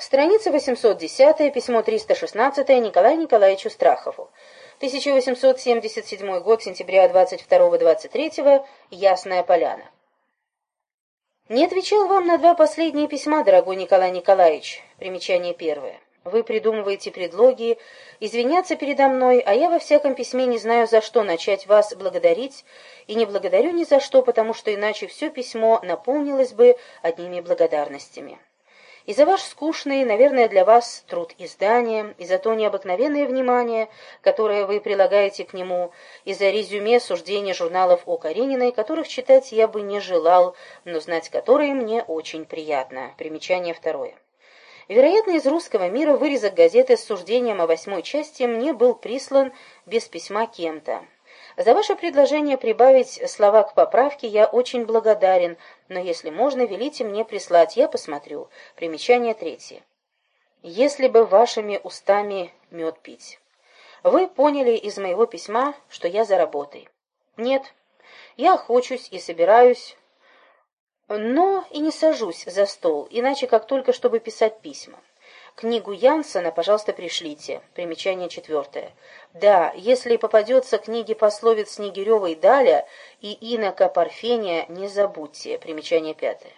Страница 810, письмо 316 Николаю Николаевичу Страхову. 1877 год, сентября 22-23, Ясная Поляна. Не отвечал вам на два последние письма, дорогой Николай Николаевич. Примечание первое. Вы придумываете предлоги, извиняться передо мной, а я во всяком письме не знаю, за что начать вас благодарить, и не благодарю ни за что, потому что иначе все письмо наполнилось бы одними благодарностями и за ваш скучный, наверное, для вас труд издания, и за то необыкновенное внимание, которое вы прилагаете к нему, и за резюме суждений журналов о Карениной, которых читать я бы не желал, но знать которые мне очень приятно. Примечание второе. Вероятно, из русского мира вырезок газеты с суждением о восьмой части мне был прислан без письма кем-то. За ваше предложение прибавить слова к поправке я очень благодарен, но если можно, велите мне прислать, я посмотрю. Примечание третье. Если бы вашими устами мед пить. Вы поняли из моего письма, что я за работой. Нет, я охочусь и собираюсь, но и не сажусь за стол, иначе как только чтобы писать письма. Книгу Янсена, пожалуйста, пришлите. Примечание четвертое. Да, если попадется книги пословиц Снегирева и Даля и инока Парфения, не забудьте. Примечание пятое.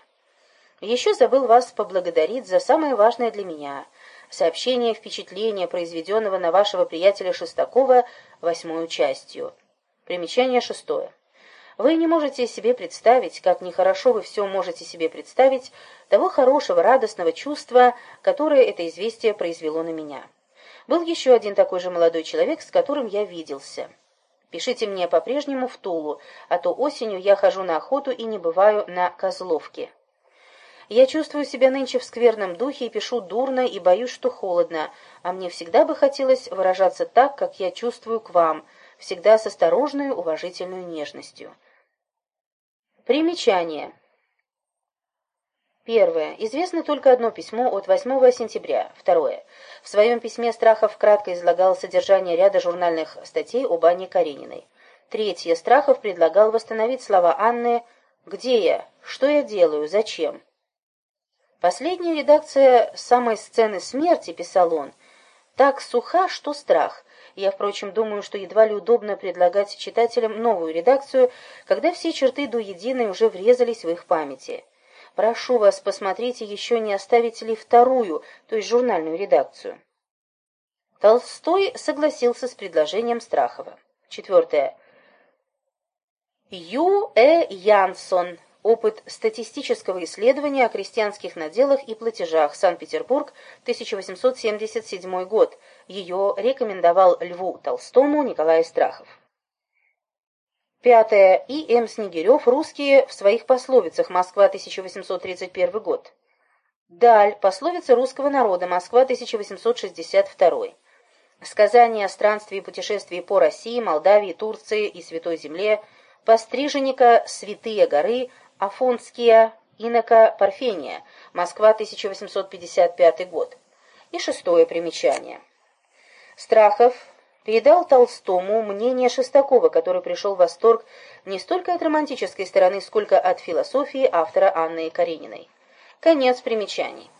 Еще забыл вас поблагодарить за самое важное для меня — сообщение впечатления, произведенного на вашего приятеля Шестакова восьмую частью. Примечание шестое. Вы не можете себе представить, как нехорошо вы все можете себе представить, того хорошего, радостного чувства, которое это известие произвело на меня. Был еще один такой же молодой человек, с которым я виделся. Пишите мне по-прежнему в Тулу, а то осенью я хожу на охоту и не бываю на Козловке. Я чувствую себя нынче в скверном духе и пишу дурно и боюсь, что холодно, а мне всегда бы хотелось выражаться так, как я чувствую к вам, всегда с осторожной, уважительной нежностью. Примечание. Первое. Известно только одно письмо от 8 сентября. Второе. В своем письме Страхов кратко излагал содержание ряда журнальных статей об Анне Карениной. Третье. Страхов предлагал восстановить слова Анны «Где я? Что я делаю? Зачем?» Последняя редакция самой сцены смерти, писал он, так суха, что страх. Я, впрочем, думаю, что едва ли удобно предлагать читателям новую редакцию, когда все черты до единой уже врезались в их памяти. Прошу вас, посмотрите, еще не оставите ли вторую, то есть журнальную редакцию. Толстой согласился с предложением Страхова. Четвертое. Ю. Э. Янсон. Опыт статистического исследования о крестьянских наделах и платежах. Санкт-Петербург, 1877 год. Ее рекомендовал Льву Толстому Николай Страхов. Пятое. И. М. Снегирев. Русские в своих пословицах. Москва, 1831 год. Даль. Пословицы русского народа. Москва, 1862. Сказания о странстве и путешествии по России, Молдавии, Турции и Святой Земле. Постриженника «Святые горы», Афонские, инока Парфения, Москва, 1855 год. И шестое примечание. Страхов передал Толстому мнение Шестакова, который пришел в восторг не столько от романтической стороны, сколько от философии автора Анны Карениной. Конец примечаний.